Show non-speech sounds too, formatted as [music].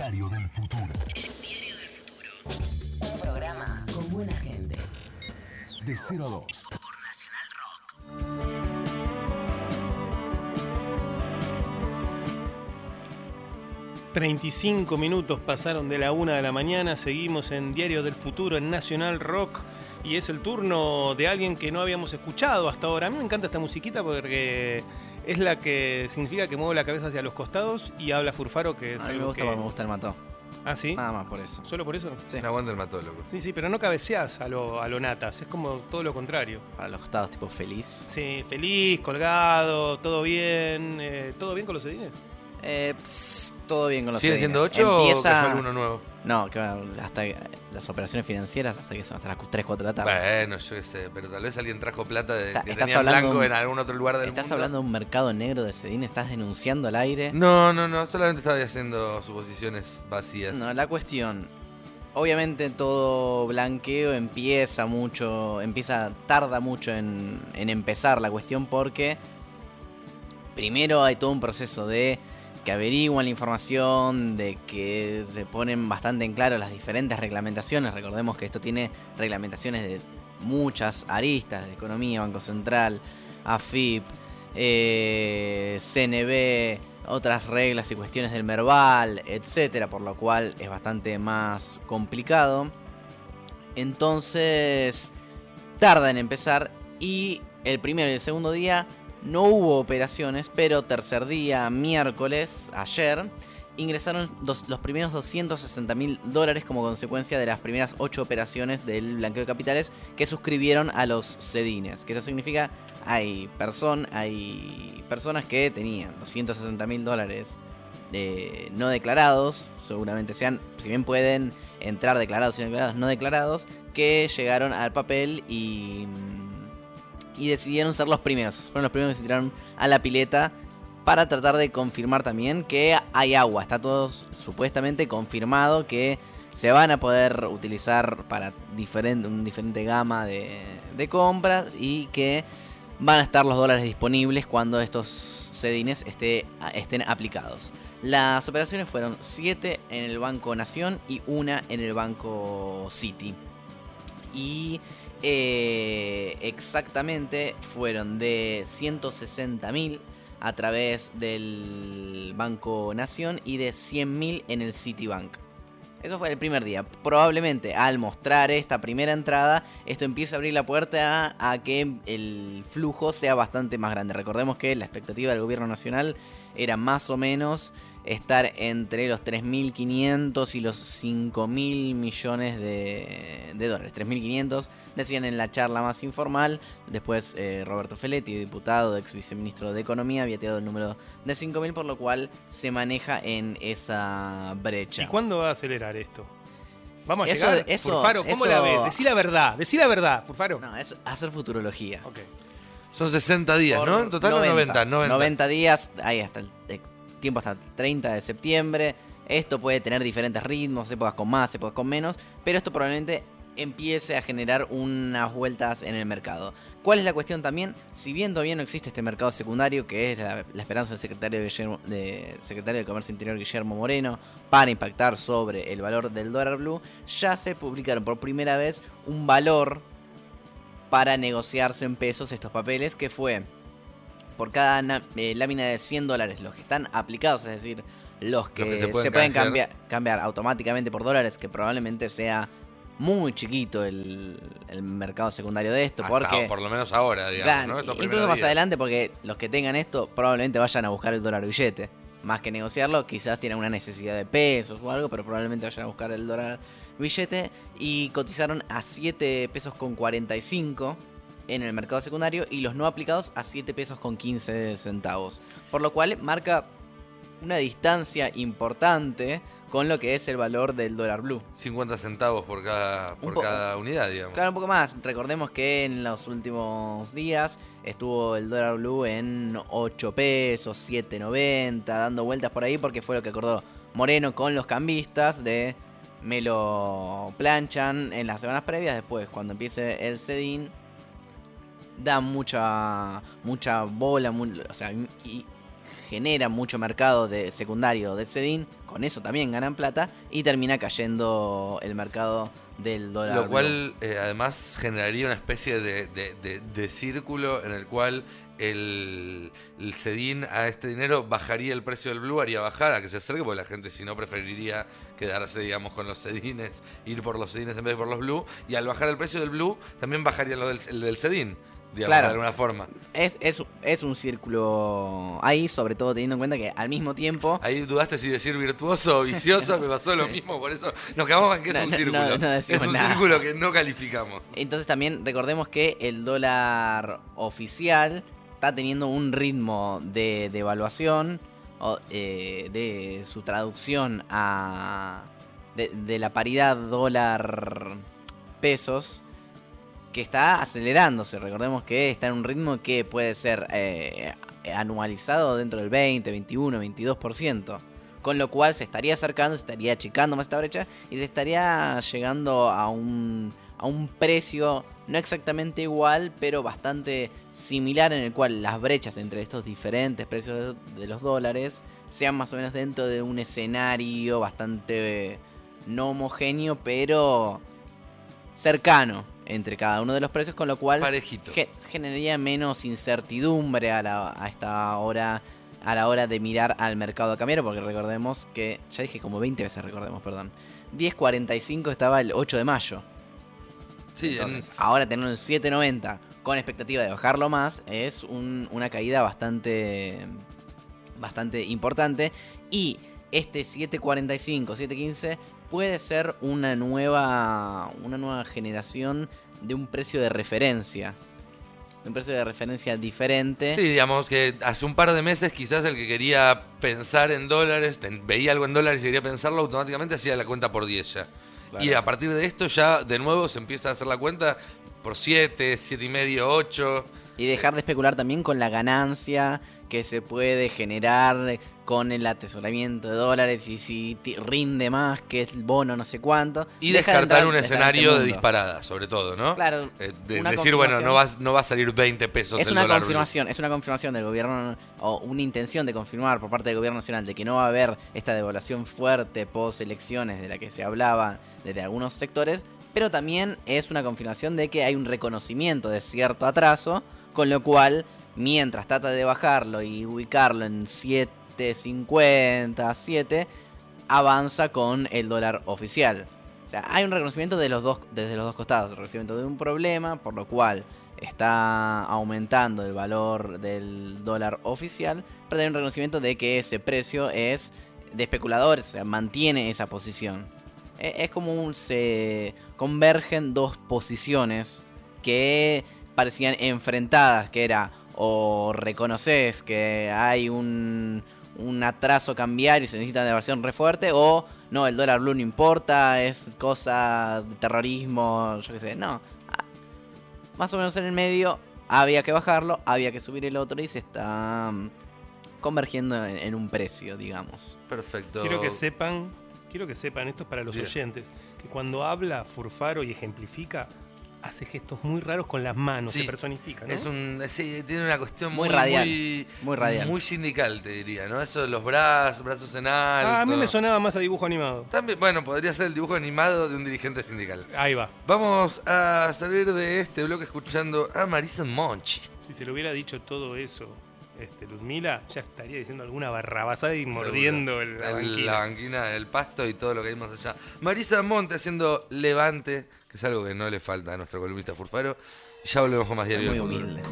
Diario del Futuro. Diario del Futuro. Un programa con buena gente. De 0 a 2. Por Nacional Rock. 35 minutos pasaron de la una de la mañana, seguimos en Diario del Futuro en Nacional Rock y es el turno de alguien que no habíamos escuchado hasta ahora. A mí me encanta esta musiquita porque es la que significa que mueve la cabeza hacia los costados y habla Furfaro, que es A mí me algo gusta que... porque me gusta el mató. ¿Ah, sí? Nada más por eso. ¿Solo por eso? Sí. No aguanta el mató, loco. Sí, sí, pero no cabeceás a lo, a lo natas, es como todo lo contrario. Para los costados, tipo feliz. Sí, feliz, colgado, todo bien, eh, ¿todo bien con los sedines? Eh, ps, todo bien con los ¿Siguen sedines. siendo 8 o Empieza... que fue alguno nuevo? No, que hasta las operaciones financieras hasta que son hasta las 3, 4 de la tarde. Bueno, yo qué sé, pero tal vez alguien trajo plata de, Está- que tenía hablando blanco en algún otro lugar del ¿Estás mundo. hablando de un mercado negro de sedines? ¿Estás denunciando al aire? No, no, no, solamente estaba haciendo suposiciones vacías. No, la cuestión. Obviamente todo blanqueo empieza mucho, empieza, tarda mucho en, en empezar la cuestión porque primero hay todo un proceso de que averiguan la información, de que se ponen bastante en claro las diferentes reglamentaciones. Recordemos que esto tiene reglamentaciones de muchas aristas, de economía, Banco Central, AFIP, eh, CNB, otras reglas y cuestiones del Merval, etcétera, por lo cual es bastante más complicado. Entonces, tarda en empezar y el primero y el segundo día no hubo operaciones, pero tercer día, miércoles, ayer, ingresaron los primeros 260 mil dólares como consecuencia de las primeras 8 operaciones del blanqueo de capitales que suscribieron a los sedines. Que eso significa, hay, person, hay personas que tenían 260 mil dólares eh, no declarados, seguramente sean, si bien pueden entrar declarados y declarados, no declarados, que llegaron al papel y, y decidieron ser los primeros. Fueron los primeros que se tiraron a la pileta para tratar de confirmar también que hay agua. Está todo supuestamente confirmado que se van a poder utilizar para diferente, un diferente gama de, compras y que van a estar los dólares disponibles cuando estos sedines esté- estén aplicados. Las operaciones fueron 7 en el Banco Nación y una en el Banco City. Y eh, exactamente fueron de 160 mil a través del Banco Nación y de 100 mil en el Citibank. Eso fue el primer día. Probablemente al mostrar esta primera entrada, esto empieza a abrir la puerta a que el flujo sea bastante más grande. Recordemos que la expectativa del gobierno nacional era más o menos estar entre los 3.500 y los 5.000 millones de, de dólares. 3.500 decían en la charla más informal. Después eh, Roberto Feletti, diputado, ex viceministro de Economía, había tirado el número de 5.000, por lo cual se maneja en esa brecha. ¿Y cuándo va a acelerar esto? ¿Vamos a Eso- llegar? eso- Furfaro, ¿cómo eso- la ves? Decí la verdad, decí la verdad, Furfaro. No, es hacer futurología. Ok. Son 60 días, Por ¿no? En total 90, 90. 90 días, ahí hasta el tiempo hasta el 30 de septiembre. Esto puede tener diferentes ritmos, épocas con más, épocas con menos, pero esto probablemente empiece a generar unas vueltas en el mercado. ¿Cuál es la cuestión también? Si bien todavía no existe este mercado secundario, que es la, esperanza del secretario de- secretario de Comercio Interior Guillermo Moreno, para impactar sobre el valor del dólar blue, ya se publicaron por primera vez un valor para negociarse en pesos estos papeles, que fue por cada eh, lámina de 100 dólares, los que están aplicados, es decir, los que, que se se pueden cambiar, cambiar automáticamente por dólares, que probablemente sea muy chiquito el, el mercado secundario de esto, Hasta porque... por lo menos ahora, digamos, Claro, ¿no? Estos incluso más días. adelante, porque los que tengan esto probablemente vayan a buscar el dólar billete. Más que negociarlo, quizás tienen una necesidad de pesos o algo, pero probablemente vayan a buscar el dólar billete. Y cotizaron a 7 pesos con 45 en el mercado secundario y los no aplicados a 7 pesos con 15 centavos. Por lo cual marca una distancia importante con lo que es el valor del dólar blue. 50 centavos por cada, por po- cada unidad, digamos. Claro, un poco más. Recordemos que en los últimos días estuvo el dólar blue en 8 pesos, 7.90, dando vueltas por ahí porque fue lo que acordó Moreno con los cambistas de me lo planchan en las semanas previas, después cuando empiece el sedín da mucha mucha bola, o sea, y genera mucho mercado de secundario de CEDIN, con eso también ganan plata y termina cayendo el mercado del dólar. Lo cual eh, además generaría una especie de, de- de- de círculo en el cual el, el Cedín a este dinero bajaría el precio del blue, haría bajar a que se acerque, porque la gente si no preferiría quedarse, digamos, con los Cedines, ir por los Cedines en vez de por los blue, y al bajar el precio del blue también bajaría lo del, el del Cedín, digamos, Claro. de alguna forma. Es, es, es un círculo ahí, sobre todo teniendo en cuenta que al mismo tiempo... Ahí dudaste si decir virtuoso o vicioso, me pasó lo [laughs] mismo, por eso nos quedamos en que es No, un círculo. no, no es un nada. círculo que no calificamos. Entonces también recordemos que el dólar oficial está teniendo un ritmo de devaluación o, eh, de su traducción a de, de la paridad dólar pesos que está acelerándose. Recordemos que está en un ritmo que puede ser eh, anualizado dentro del 20, 21, 22%. Con lo cual se estaría acercando, se estaría achicando más esta brecha y se estaría llegando a un, a un precio no exactamente igual, pero bastante similar en el cual las brechas entre estos diferentes precios de, los dólares sean más o menos dentro de un escenario bastante no homogéneo, pero cercano entre cada uno de los precios, con lo cual Parejito. ge- generaría menos incertidumbre a, la- a esta hora a la hora de mirar al mercado cambiario, porque recordemos que, ya dije como 20 veces recordemos, perdón, 10.45 estaba el 8 de mayo. Sí, en- Entonces, ahora tener un 7.90 con expectativa de bajarlo más es un- una caída bastante, bastante importante. Y este 7.45, 7.15 puede ser una nueva, una nueva generación de un precio de referencia. De un precio de referencia diferente. Sí, digamos que hace un par de meses quizás el que quería pensar en dólares, veía algo en dólares y quería pensarlo, automáticamente hacía la cuenta por 10 ya. Claro. Y a partir de esto ya de nuevo se empieza a hacer la cuenta por 7, 7 y medio, 8. Y dejar de especular también con la ganancia que se puede generar con el atesoramiento de dólares y si rinde más que el bono no sé cuánto. Y de descartar entrar- un escenario este de disparada, sobre todo, ¿no? Claro, Eh, de decir, bueno, no va, no va a salir 20 pesos Es el una dólar blue. confirmación, es una confirmación del gobierno o una intención de confirmar por parte del gobierno nacional de que no va a haber esta devaluación fuerte post elecciones de la que se hablaba desde algunos sectores, pero también es una confirmación de que hay un reconocimiento de cierto atraso, con lo cual mientras trata de bajarlo y ubicarlo en 7.50, 7, avanza con el dólar oficial. O sea, hay un reconocimiento de los dos, desde los dos costados. El reconocimiento de un problema, por lo cual está aumentando el valor del dólar oficial, pero también un reconocimiento de que ese precio es de especuladores, o sea, mantiene esa posición. E- Es como un, se convergen dos posiciones que parecían enfrentadas, que era o reconoces que hay un, un atraso cambiario y se necesita una devaluación re fuerte, o no, el dólar blue no importa, es cosa de terrorismo, yo qué sé, no. Más o menos en el medio había que bajarlo, había que subir el otro y se está mm, convergiendo en, en un precio, digamos. Perfecto. Quiero que sepan, quiero que sepan, esto es para los Bien. oyentes, que cuando habla Furfaro y ejemplifica, hace gestos muy raros con las manos, Sí, se personifica, ¿no? Es un, sí, tiene una cuestión Muy muy, radial, Muy, muy radial. muy sindical, te diría, ¿no? Eso de los brazos, brazos en alto. Ah, a mí me sonaba más a dibujo animado. También, bueno, podría ser el dibujo animado de un dirigente sindical. Ahí va. Vamos a salir de este bloque escuchando a Marisa Monchi. Si se le hubiera dicho todo eso, este, Ludmila, ya estaría diciendo alguna barrabasada y mordiendo el, la El- banquina. la banquina, el pasto y todo lo que hay más allá. Marisa Monte haciendo levante, que es algo que no le falta a nuestro columnista Furfaro. Ya volvemos con más diario Muy humilde.